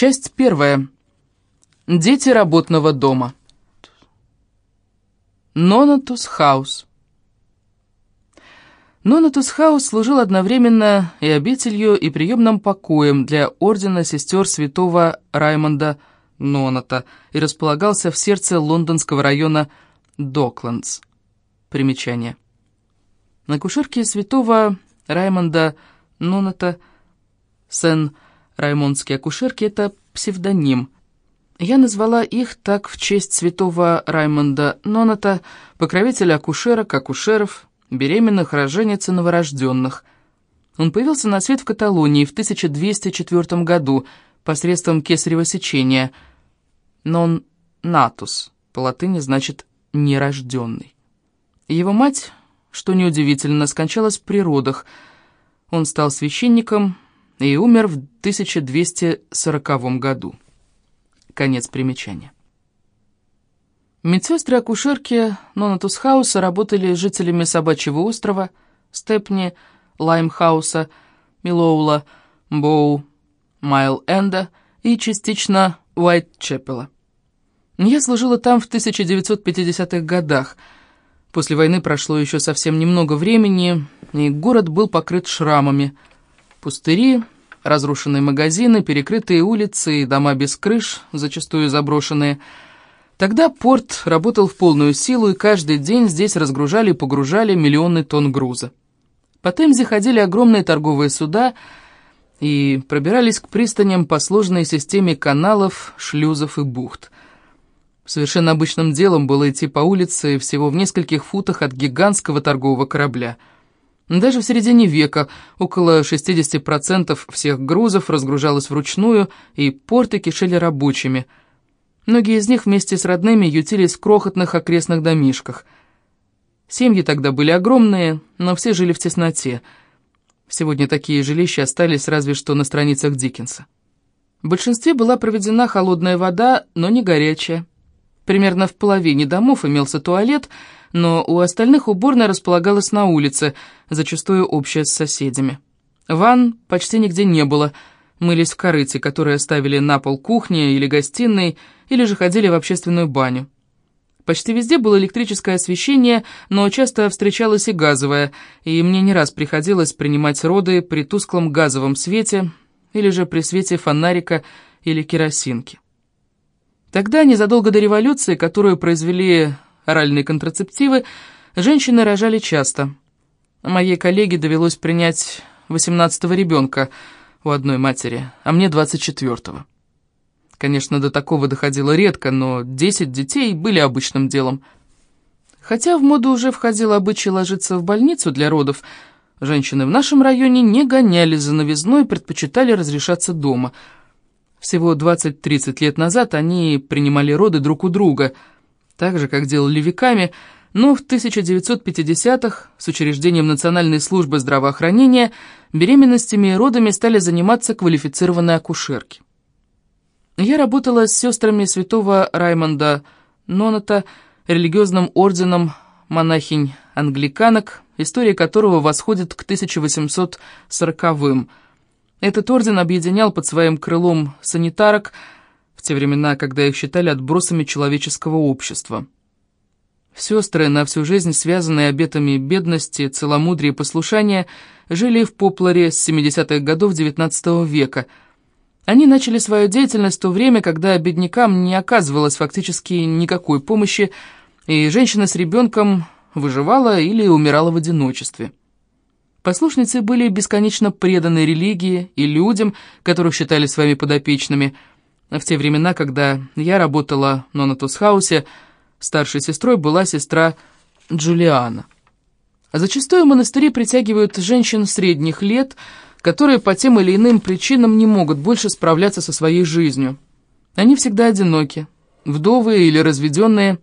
Часть первая. Дети работного дома. Нонатус Хаус. Нонатус Хаус служил одновременно и обителью, и приемным покоем для ордена сестер святого Раймонда Ноната и располагался в сердце лондонского района Докландс. Примечание. На кушерке святого Раймонда Ноната Сен-Раймондские акушерки — это псевдоним. Я назвала их так в честь святого Раймонда Ноната, покровителя акушерок, акушеров, беременных, роженец и новорожденных. Он появился на свет в Каталонии в 1204 году посредством кесарево сечения. «Non natus» по латыни значит «нерожденный». Его мать, что неудивительно, скончалась при родах. Он стал священником и умер в 1240 году. Конец примечания. Медсестры-акушерки Ноннатус-хауса работали с жителями Собачьего острова, Степни, Лаймхауса, Милоула, Боу, Майл-Энда и частично Уайтчепела. Я служила там в 1950-х годах. После войны прошло еще совсем немного времени, и город был покрыт шрамами. Пустыри, разрушенные магазины, перекрытые улицы и дома без крыш, зачастую заброшенные – Тогда порт работал в полную силу, и каждый день здесь разгружали и погружали миллионы тонн груза. По Темзе ходили огромные торговые суда и пробирались к пристаням по сложной системе каналов, шлюзов и бухт. Совершенно обычным делом было идти по улице всего в нескольких футах от гигантского торгового корабля. Даже в середине века около 60% всех грузов разгружалось вручную, и порты кишели рабочими – Многие из них вместе с родными ютились в крохотных окрестных домишках. Семьи тогда были огромные, но все жили в тесноте. Сегодня такие жилища остались разве что на страницах Диккенса. В большинстве была проведена холодная вода, но не горячая. Примерно в половине домов имелся туалет, но у остальных уборная располагалась на улице, зачастую общая с соседями. Ванн почти нигде не было, мылись в корыте, которые оставили на пол кухни или гостиной, или же ходили в общественную баню. Почти везде было электрическое освещение, но часто встречалось и газовое, и мне не раз приходилось принимать роды при тусклом газовом свете или же при свете фонарика или керосинки. Тогда, незадолго до революции, которую произвели оральные контрацептивы, женщины рожали часто. Моей коллеге довелось принять 18-го ребенка у одной матери, а мне 24-го. Конечно, до такого доходило редко, но 10 детей были обычным делом. Хотя в моду уже входил обычай ложиться в больницу для родов, женщины в нашем районе не гонялись за новизной и предпочитали разрешаться дома. Всего 20-30 лет назад они принимали роды друг у друга, так же, как делали веками, но в 1950-х с учреждением Национальной службы здравоохранения беременностями и родами стали заниматься квалифицированные акушерки. Я работала с сестрами святого Раймонда Ноната, религиозным орденом монахинь-англиканок, история которого восходит к 1840-м. Этот орден объединял под своим крылом санитарок в те времена, когда их считали отбросами человеческого общества. Сестры, на всю жизнь связанные обетами бедности, целомудрия и послушания, жили в Попларе с 70-х годов XIX века – они начали свою деятельность в то время, когда беднякам не оказывалось фактически никакой помощи, и женщина с ребенком выживала или умирала в одиночестве. Послушницы были бесконечно преданы религии и людям, которых считали своими подопечными. В те времена, когда я работала в Нонатус-хаусе, старшей сестрой была сестра Джулиана. Зачастую монастыри притягивают женщин средних лет – которые по тем или иным причинам не могут больше справляться со своей жизнью. Они всегда одиноки, вдовы или разведенные.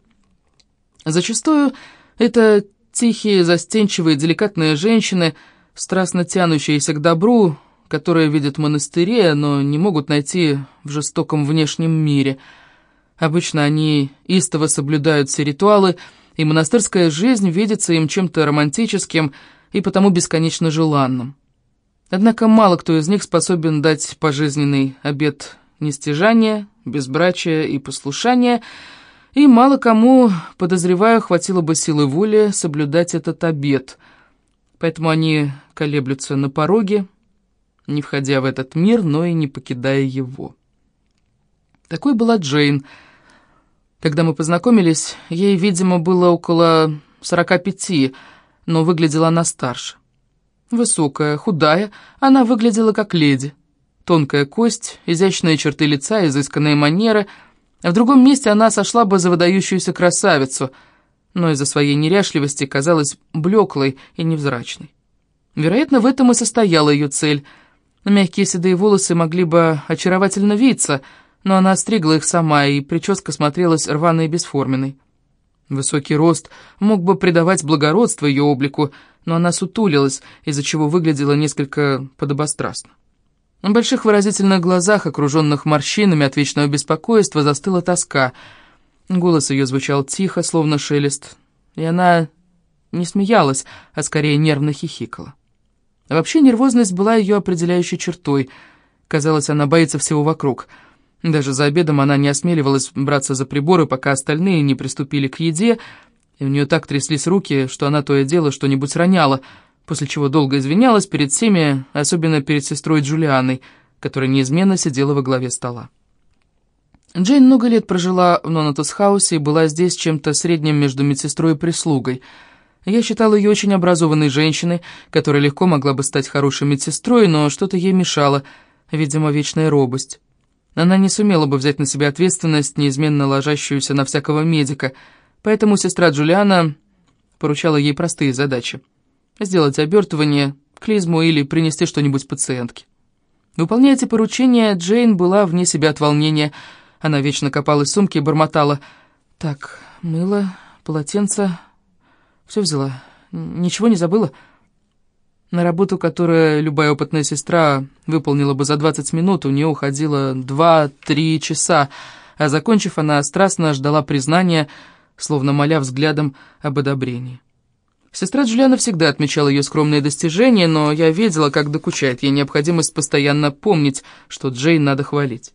Зачастую это тихие, застенчивые, деликатные женщины, страстно тянущиеся к добру, которые видят монастыри, но не могут найти в жестоком внешнем мире. Обычно они истово соблюдают все ритуалы, и монастырская жизнь видится им чем-то романтическим и потому бесконечно желанным. Однако мало кто из них способен дать пожизненный обет нестяжания, безбрачия и послушания, и мало кому, подозреваю, хватило бы силы воли соблюдать этот обет. Поэтому они колеблются на пороге, не входя в этот мир, но и не покидая его. Такой была Джейн. Когда мы познакомились, ей, видимо, было около сорока пяти, но выглядела она старше. Высокая, худая, она выглядела как леди. Тонкая кость, изящные черты лица, изысканные манеры. В другом месте она сошла бы за выдающуюся красавицу, но из-за своей неряшливости казалась блеклой и невзрачной. Вероятно, в этом и состояла ее цель. Мягкие седые волосы могли бы очаровательно виться, но она остригла их сама, и прическа смотрелась рваной и бесформенной. Высокий рост мог бы придавать благородство ее облику, но она сутулилась, из-за чего выглядела несколько подобострастно. На больших выразительных глазах, окруженных морщинами от вечного беспокойства, застыла тоска. Голос ее звучал тихо, словно шелест, и она не смеялась, а скорее нервно хихикала. Вообще нервозность была ее определяющей чертой. Казалось, она боится всего вокруг — даже за обедом она не осмеливалась браться за приборы, пока остальные не приступили к еде, и у нее так тряслись руки, что она то и дело что-нибудь роняла, после чего долго извинялась перед всеми, особенно перед сестрой Джулианой, которая неизменно сидела во главе стола. Джейн много лет прожила в Нонатус-хаусе и была здесь чем-то средним между медсестрой и прислугой. Я считала ее очень образованной женщиной, которая легко могла бы стать хорошей медсестрой, но что-то ей мешало, видимо, вечная робость. Она не сумела бы взять на себя ответственность, неизменно ложащуюся на всякого медика, поэтому сестра Джулиана поручала ей простые задачи. Сделать обертывание, клизму или принести что-нибудь пациентке. Выполняя эти поручения, Джейн была вне себя от волнения. Она вечно копалась в сумке и бормотала. «Так, мыло, полотенце, все взяла. Ничего не забыла?» На работу, которую любая опытная сестра выполнила бы за 20 минут, у нее уходило 2-3 часа, а закончив, она страстно ждала признания, словно моля взглядом об одобрении. Сестра Джулиана всегда отмечала ее скромные достижения, но я видела, как докучает ей необходимость постоянно помнить, что Джейн надо хвалить.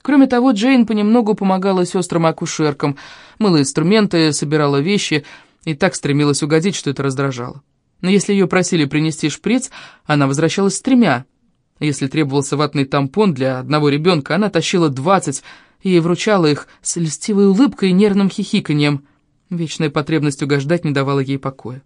Кроме того, Джейн понемногу помогала сестрам-акушеркам, мыла инструменты, собирала вещи и так стремилась угодить, что это раздражало. Но если ее просили принести шприц, она возвращалась с тремя. Если требовался ватный тампон для одного ребенка, она тащила двадцать и вручала их с льстивой улыбкой и нервным хихиканьем. Вечная потребность угождать не давала ей покоя.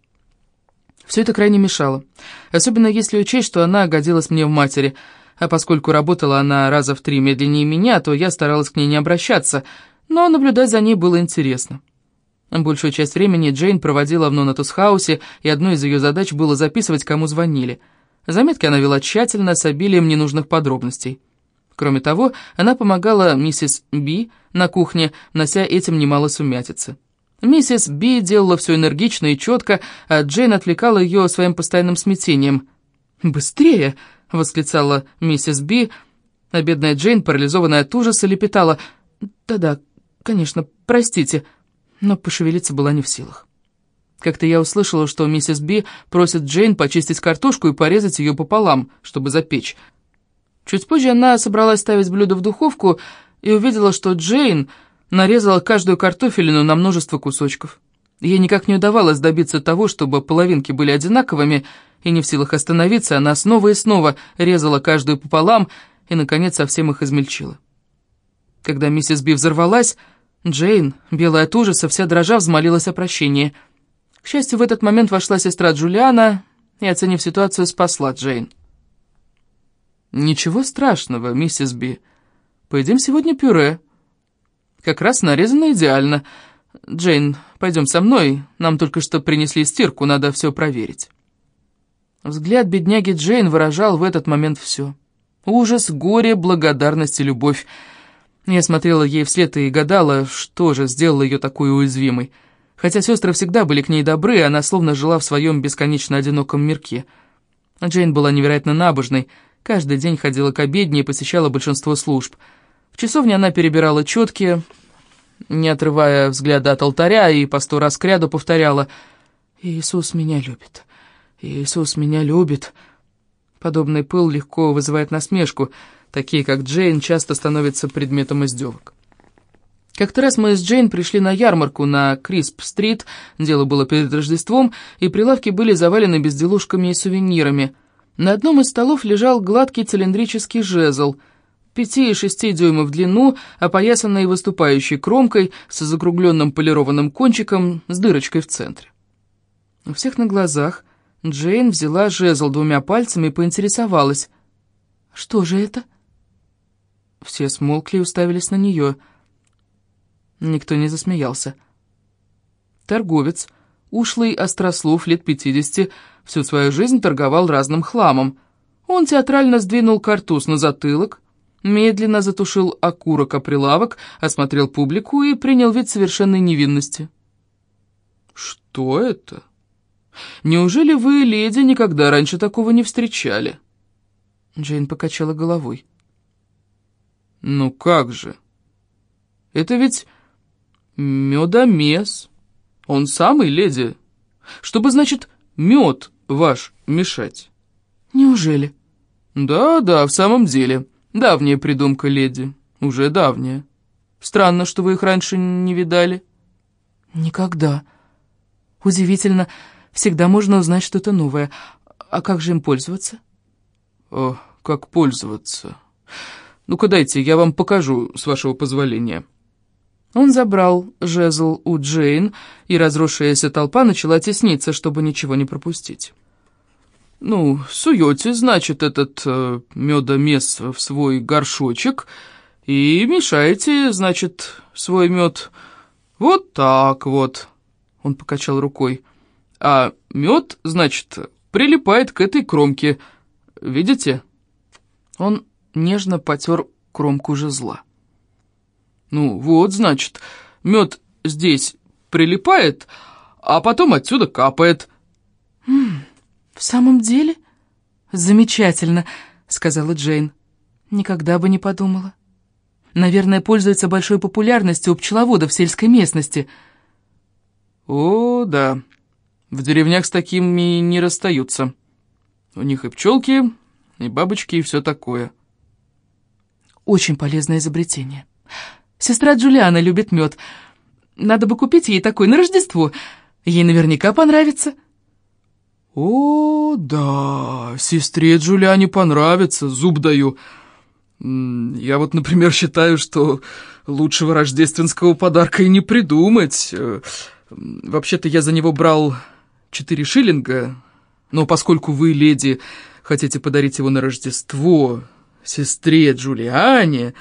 Все это крайне мешало, особенно если учесть, что она годилась мне в матери, а поскольку работала она раза в три медленнее меня, то я старалась к ней не обращаться, но наблюдать за ней было интересно. Большую часть времени Джейн проводила в Нонатус-хаусе, и одной из ее задач было записывать, кому звонили. Заметки она вела тщательно, с обилием ненужных подробностей. Кроме того, она помогала миссис Би на кухне, нося этим немало сумятицы. Миссис Би делала все энергично и четко, а Джейн отвлекала ее своим постоянным смятением. «Быстрее!» — восклицала миссис Би, а бедная Джейн, парализованная от ужаса, лепетала. «Да-да, конечно, простите», — но пошевелиться была не в силах. Как-то я услышала, что миссис Би просит Джейн почистить картошку и порезать ее пополам, чтобы запечь. Чуть позже она собралась ставить блюдо в духовку и увидела, что Джейн нарезала каждую картофелину на множество кусочков. Ей никак не удавалось добиться того, чтобы половинки были одинаковыми, и не в силах остановиться, она снова и снова резала каждую пополам и, наконец, совсем их измельчила. Когда миссис Би взорвалась, Джейн, белая от ужаса, вся дрожа, взмолилась о прощении. К счастью, в этот момент вошла сестра Джулиана и, оценив ситуацию, спасла Джейн. «Ничего страшного, миссис Би. Поедим сегодня пюре. Как раз нарезано идеально. Джейн, пойдем со мной, нам только что принесли стирку, надо все проверить». Взгляд бедняги Джейн выражал в этот момент все. Ужас, горе, благодарность и любовь. Я смотрела ей вслед и гадала, что же сделало ее такой уязвимой. Хотя сестры всегда были к ней добры, она словно жила в своем бесконечно одиноком мирке. Джейн была невероятно набожной, каждый день ходила к обедне и посещала большинство служб. В часовне она перебирала четки, не отрывая взгляда от алтаря, и по сто раз кряду повторяла «Иисус меня любит, Иисус меня любит». Подобный пыл легко вызывает насмешку — Такие, как Джейн, часто становятся предметом издевок. Как-то раз мы с Джейн пришли на ярмарку на Крисп-стрит, дело было перед Рождеством, и прилавки были завалены безделушками и сувенирами. На одном из столов лежал гладкий цилиндрический жезл, пяти и шести дюймов в длину, опоясанный выступающей кромкой, с закругленным полированным кончиком, с дырочкой в центре. У всех на глазах Джейн взяла жезл двумя пальцами и поинтересовалась. «Что же это?» Все смолкли и уставились на нее — Никто не засмеялся. Торговец, ушлый острослов лет пятидесяти, всю свою жизнь торговал разным хламом. Он театрально сдвинул картуз на затылок, медленно затушил окурок о прилавок, осмотрел публику и принял вид совершенной невинности. «Что это? Неужели вы, леди, никогда раньше такого не встречали?» Джейн покачала головой. «Ну как же? Это ведь «Медомес. Он самый, леди. Чтобы, значит, мед ваш мешать». «Неужели?» «Да-да, в самом деле. Давняя придумка, леди. Уже давняя. Странно, что вы их раньше не видали». «Никогда. Удивительно. Всегда можно узнать что-то новое. А как же им пользоваться?» «О, как пользоваться? Ну-ка дайте, я вам покажу, с вашего позволения». Он забрал жезл у Джейн, и разросшаяся толпа начала тесниться, чтобы ничего не пропустить. «Ну, суете, значит, этот э, медомес в свой горшочек и мешаете, значит, свой мед вот так вот», — он покачал рукой. «А мед, значит, прилипает к этой кромке, видите?» Он нежно потер кромку жезла. Ну, вот, значит, мед здесь прилипает, а потом отсюда капает. «В самом деле? Замечательно», — сказала Джейн. «Никогда бы не подумала. Наверное, пользуется большой популярностью у пчеловодов в сельской местности». «О, да. В деревнях с такими не расстаются. У них и пчелки, и бабочки, и все такое». «Очень полезное изобретение». Сестра Джулиана любит мед. Надо бы купить ей такой на Рождество. Ей наверняка понравится». «О, да, сестре Джулиане понравится, зуб даю. Я вот, например, считаю, что лучшего рождественского подарка и не придумать. Э, вообще-то я за него брал четыре шиллинга, но поскольку вы, леди, хотите подарить его на Рождество сестре Джулиане...»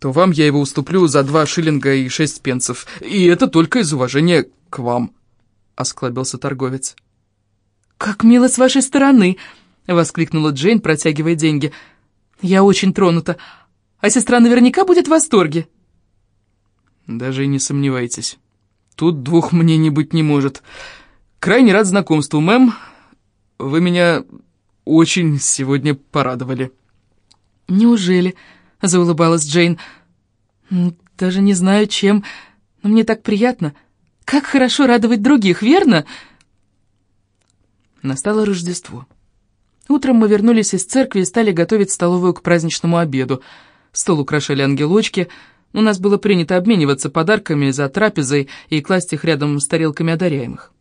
то вам я его уступлю за два шиллинга и шесть пенсов. И это только из уважения к вам», — осклабился торговец. «Как мило с вашей стороны!» — воскликнула Джейн, протягивая деньги. «Я очень тронута. А сестра наверняка будет в восторге». «Даже и не сомневайтесь. Тут двух мнений быть не может. Крайне рад знакомству, мэм. Вы меня очень сегодня порадовали». «Неужели?» — заулыбалась Джейн. «Даже не знаю, чем, но мне так приятно. Как хорошо радовать других, верно?» Настало Рождество. Утром мы вернулись из церкви и стали готовить столовую к праздничному обеду. Стол украшали ангелочки. У нас было принято обмениваться подарками за трапезой и класть их рядом с тарелками одаряемых.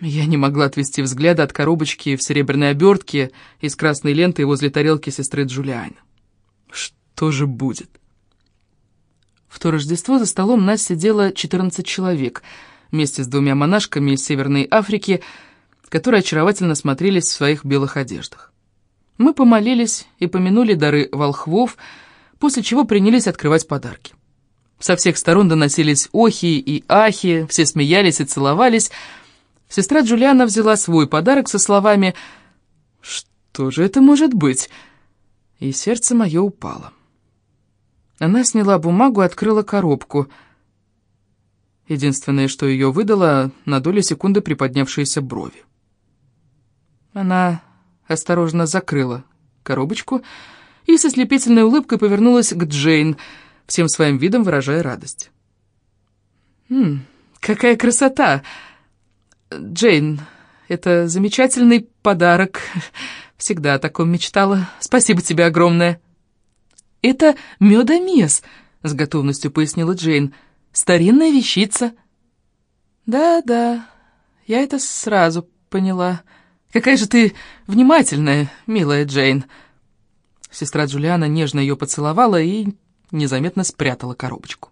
Я не могла отвести взгляда от коробочки в серебряной обертке и с красной лентой возле тарелки сестры Джулианы тоже будет. В то Рождество за столом нас сидело 14 человек, вместе с двумя монашками из Северной Африки, которые очаровательно смотрелись в своих белых одеждах. Мы помолились и помянули дары волхвов, после чего принялись открывать подарки. Со всех сторон доносились охи и ахи, все смеялись и целовались. Сестра Джулиана взяла свой подарок со словами «Что же это может быть?» И сердце мое упало. Она сняла бумагу и открыла коробку. Единственное, что ее выдало, на долю секунды приподнявшиеся брови. Она осторожно закрыла коробочку и со слепительной улыбкой повернулась к Джейн, всем своим видом выражая радость. «Ммм, какая красота! Джейн, это замечательный подарок. Всегда о таком мечтала. Спасибо тебе огромное!» Это медомес», — с готовностью пояснила Джейн. «Старинная вещица». «Да-да, я это сразу поняла. Какая же ты внимательная, милая Джейн». Сестра Джулиана нежно ее поцеловала и незаметно спрятала коробочку.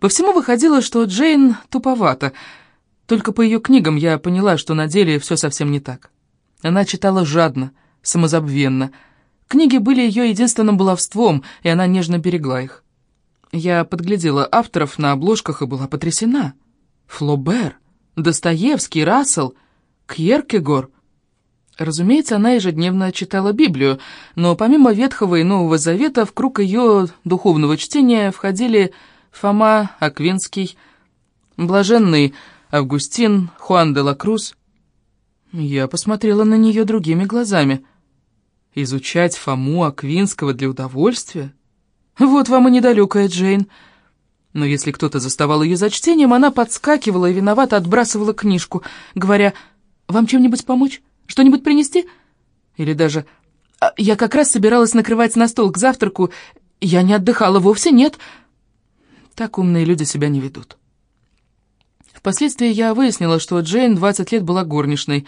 По всему выходило, что Джейн туповата. Только по ее книгам я поняла, что на деле все совсем не так. Она читала жадно, самозабвенно. Книги были ее единственным баловством, и она нежно берегла их. Я подглядела авторов на обложках и была потрясена. Флобер, Достоевский, Рассел, Кьеркегор. Разумеется, она ежедневно читала Библию, но помимо Ветхого и Нового Завета в круг ее духовного чтения входили Фома Аквинский, Блаженный Августин, Хуан де ла Круз. Я посмотрела на нее другими глазами. Изучать Фому Аквинского для удовольствия? Вот вам и недалекая Джейн. Но если кто-то заставал ее за чтением, она подскакивала и виновато отбрасывала книжку, говоря, «Вам чем-нибудь помочь? Что-нибудь принести?» Или даже, «А, «Я как раз собиралась накрывать на стол к завтраку. Я не отдыхала, вовсе нет». Так умные люди себя не ведут. Впоследствии я выяснила, что Джейн 20 лет была горничной.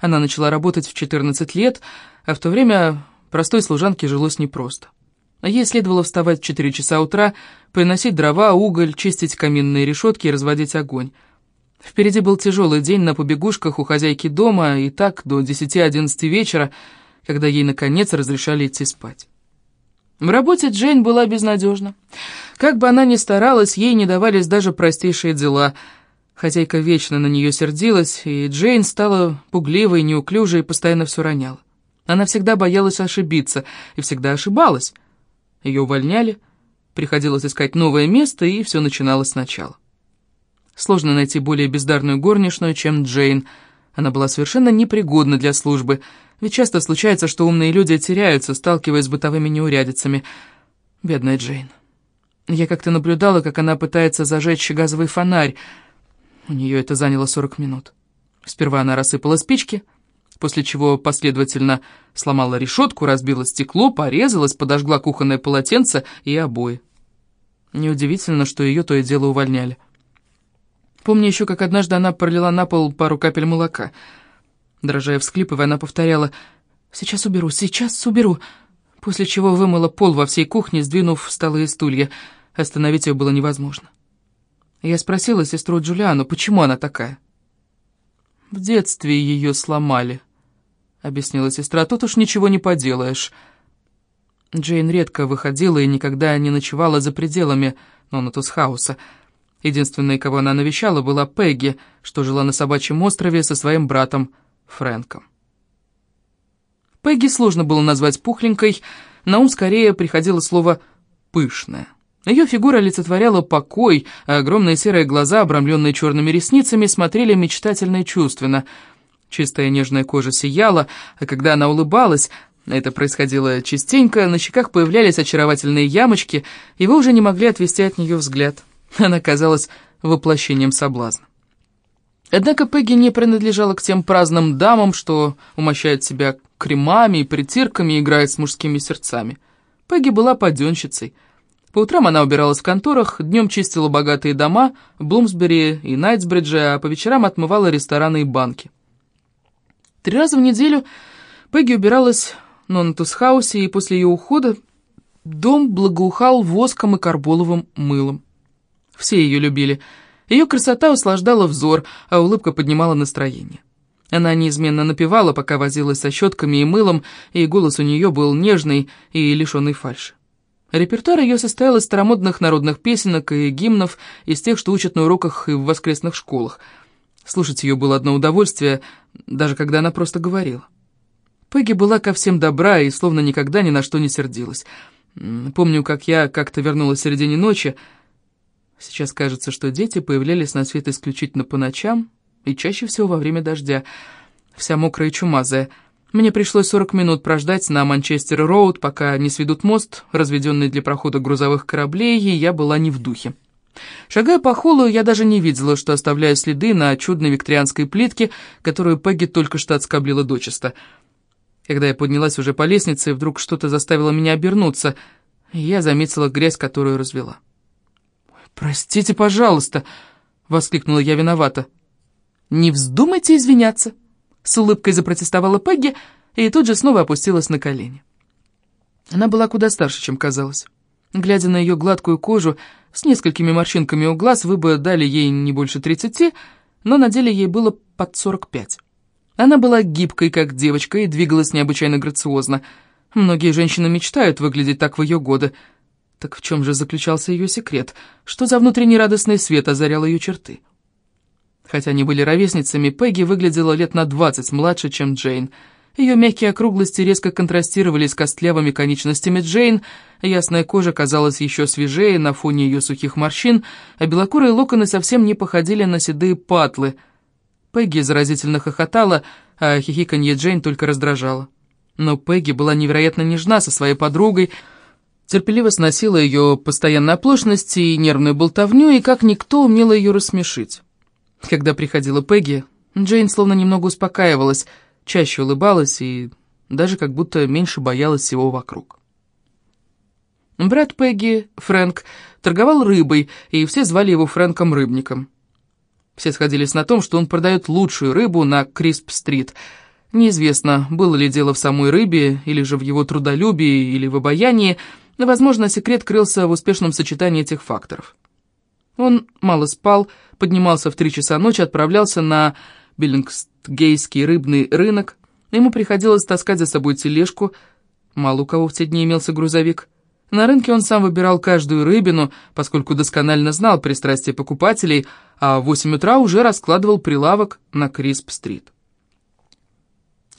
Она начала работать в 14 лет, а в то время простой служанке жилось непросто. Ей следовало вставать в 4 часа утра, приносить дрова, уголь, чистить каминные решетки и разводить огонь. Впереди был тяжелый день на побегушках у хозяйки дома, и так до 10-11 вечера, когда ей, наконец, разрешали идти спать. В работе Джейн была безнадежна. Как бы она ни старалась, ей не давались даже простейшие дела. Хозяйка вечно на нее сердилась, и Джейн стала пугливой, неуклюжей и постоянно все роняла. Она всегда боялась ошибиться, и всегда ошибалась. Ее увольняли, приходилось искать новое место, и все начиналось сначала. Сложно найти более бездарную горничную, чем Джейн. Она была совершенно непригодна для службы, ведь часто случается, что умные люди теряются, сталкиваясь с бытовыми неурядицами. Бедная Джейн. Я как-то наблюдала, как она пытается зажечь газовый фонарь. У нее это заняло 40 минут. Сперва она рассыпала спички, после чего последовательно сломала решетку, разбила стекло, порезалась, подожгла кухонное полотенце и обои. Неудивительно, что ее то и дело увольняли. Помню еще, как однажды она пролила на пол пару капель молока. Дрожая всклипывая, она повторяла «Сейчас уберу, сейчас уберу», после чего вымыла пол во всей кухне, сдвинув столы и стулья — Остановить ее было невозможно. Я спросила сестру Джулиану, почему она такая. «В детстве ее сломали», — объяснила сестра. «Тут уж ничего не поделаешь». Джейн редко выходила и никогда не ночевала за пределами Нонатус-хауса. Единственной, кого она навещала, была Пегги, что жила на собачьем острове со своим братом Фрэнком. Пегги сложно было назвать пухленькой, на ум скорее приходило слово «пышная». Ее фигура олицетворяла покой, а огромные серые глаза, обрамленные черными ресницами, смотрели мечтательно и чувственно. Чистая нежная кожа сияла, а когда она улыбалась, это происходило частенько, на щеках появлялись очаровательные ямочки, и вы уже не могли отвести от нее взгляд. Она казалась воплощением соблазна. Однако Пегги не принадлежала к тем праздным дамам, что умощают себя кремами и притирками и играют с мужскими сердцами. Пегги была паденщицей — по утрам она убиралась в конторах, днем чистила богатые дома в Блумсбери и Найтсбридже, а по вечерам отмывала рестораны и банки. Три раза в неделю Пегги убиралась в Ноннатус-хаусе, и после ее ухода дом благоухал воском и карболовым мылом. Все ее любили. Ее красота услаждала взор, а улыбка поднимала настроение. Она неизменно напевала, пока возилась со щетками и мылом, и голос у нее был нежный и лишенный фальши. Репертуар ее состоял из старомодных народных песенок и гимнов, из тех, что учат на уроках и в воскресных школах. Слушать ее было одно удовольствие, даже когда она просто говорила. Пегги была ко всем добра и словно никогда ни на что не сердилась. Помню, как я как-то вернулась в середине ночи. Сейчас кажется, что дети появлялись на свет исключительно по ночам и чаще всего во время дождя. Вся мокрая и чумазая — мне пришлось 40 минут прождать на Манчестер-Роуд, пока не сведут мост, разведенный для прохода грузовых кораблей, и я была не в духе. Шагая по холлу, я даже не видела, что оставляю следы на чудной викторианской плитке, которую Пегги только что отскоблила дочисто. Когда я поднялась уже по лестнице, вдруг что-то заставило меня обернуться, и я заметила грязь, которую развела. «Простите, пожалуйста!» — воскликнула я виновата. «Не вздумайте извиняться!» — с улыбкой запротестовала Пегги и тут же снова опустилась на колени. Она была куда старше, чем казалось. Глядя на ее гладкую кожу с несколькими морщинками у глаз, вы бы дали ей не больше тридцати, но на деле ей было под сорок пять. Она была гибкой, как девочка, и двигалась необычайно грациозно. Многие женщины мечтают выглядеть так в ее годы. Так в чем же заключался ее секрет? Что за внутренний радостный свет озарял ее черты? Хотя они были ровесницами, Пегги выглядела лет на двадцать младше, чем Джейн. Ее мягкие округлости резко контрастировали с костлявыми конечностями Джейн, ясная кожа казалась еще свежее на фоне ее сухих морщин, а белокурые локоны совсем не походили на седые патлы — Пегги заразительно хохотала, а хихиканье Джейн только раздражало. Но Пегги была невероятно нежна со своей подругой, терпеливо сносила ее постоянной оплошность и нервную болтовню, и как никто умела ее рассмешить. Когда приходила Пегги, Джейн словно немного успокаивалась, чаще улыбалась и даже как будто меньше боялась всего вокруг. Брат Пегги, Фрэнк, торговал рыбой, и все звали его Фрэнком-рыбником. Все сходились на том, что он продает лучшую рыбу на Крисп-стрит. Неизвестно, было ли дело в самой рыбе, или же в его трудолюбии, или в обаянии, но, возможно, секрет крылся в успешном сочетании этих факторов. Он мало спал, поднимался в три часа ночи, отправлялся на Биллингсгейский рыбный рынок. Ему приходилось таскать за собой тележку, мало у кого в те дни имелся грузовик. На рынке он сам выбирал каждую рыбину, поскольку досконально знал пристрастия покупателей, а в 8 утра уже раскладывал прилавок на Крисп-стрит.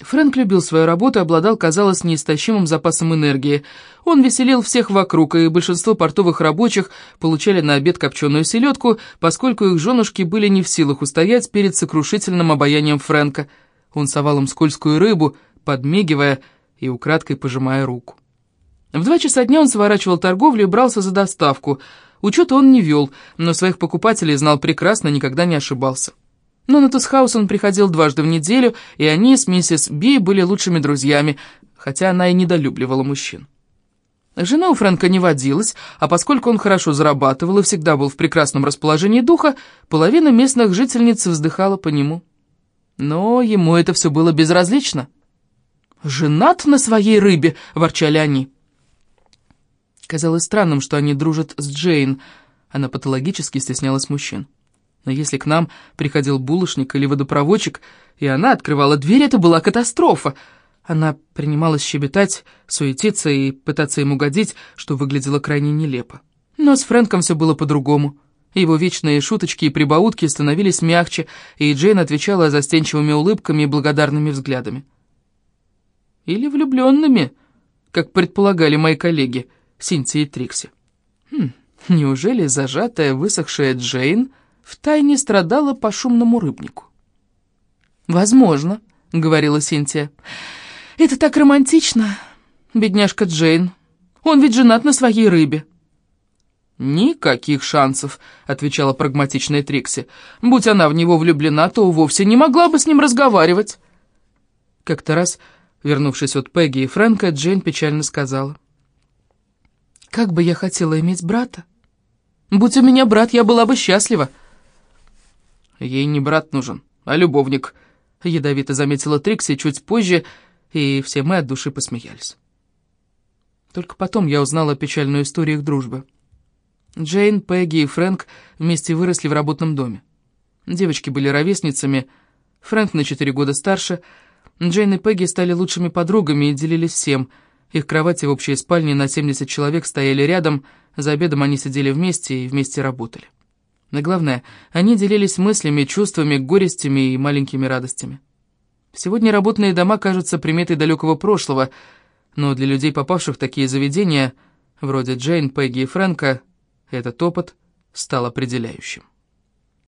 Фрэнк любил свою работу и обладал, казалось, неистощимым запасом энергии. Он веселил всех вокруг, и большинство портовых рабочих получали на обед копченую селедку, поскольку их женушки были не в силах устоять перед сокрушительным обаянием Фрэнка. Он совал им скользкую рыбу, подмигивая и украдкой пожимая руку. В два часа дня он сворачивал торговлю и брался за доставку. Учета он не вел, но своих покупателей знал прекрасно, никогда не ошибался. Но на Тусхаус он приходил дважды в неделю, и они с миссис Би были лучшими друзьями, хотя она и недолюбливала мужчин. Жена у Фрэнка не водилась, а поскольку он хорошо зарабатывал и всегда был в прекрасном расположении духа, половина местных жительниц вздыхала по нему. Но ему это все было безразлично. «Женат на своей рыбе!» — ворчали они. Казалось странным, что они дружат с Джейн. Она патологически стеснялась мужчин. Но если к нам приходил булочник или водопроводчик, и она открывала дверь, это была катастрофа. Она принималась щебетать, суетиться и пытаться им угодить, что выглядело крайне нелепо. Но с Фрэнком все было по-другому. Его вечные шуточки и прибаутки становились мягче, и Джейн отвечала застенчивыми улыбками и благодарными взглядами. Или влюбленными, как предполагали мои коллеги — Синти и Трикси. Хм, неужели зажатая, высохшая Джейн втайне страдала по шумному рыбнику? «Возможно», — говорила Синтия. «Это так романтично, бедняжка Джейн. Он ведь женат на своей рыбе». «Никаких шансов», — отвечала прагматичная Трикси. «Будь она в него влюблена, то вовсе не могла бы с ним разговаривать». Как-то раз, вернувшись от Пегги и Фрэнка, Джейн печально сказала. Как бы я хотела иметь брата. Будь у меня брат, я была бы счастлива. Ей не брат нужен, а любовник, ядовито заметила Трикси чуть позже, и все мы от души посмеялись. Только потом я узнала печальную историю их дружбы. Джейн, Пегги и Фрэнк вместе выросли в работном доме. Девочки были ровесницами, Фрэнк на четыре года старше. Джейн и Пегги стали лучшими подругами и делились всем — их кровати в общей спальне на 70 человек стояли рядом, за обедом они сидели вместе и вместе работали. Но главное, они делились мыслями, чувствами, горестями и маленькими радостями. Сегодня работные дома кажутся приметой далекого прошлого, но для людей, попавших в такие заведения, вроде Джейн, Пегги и Фрэнка, этот опыт стал определяющим.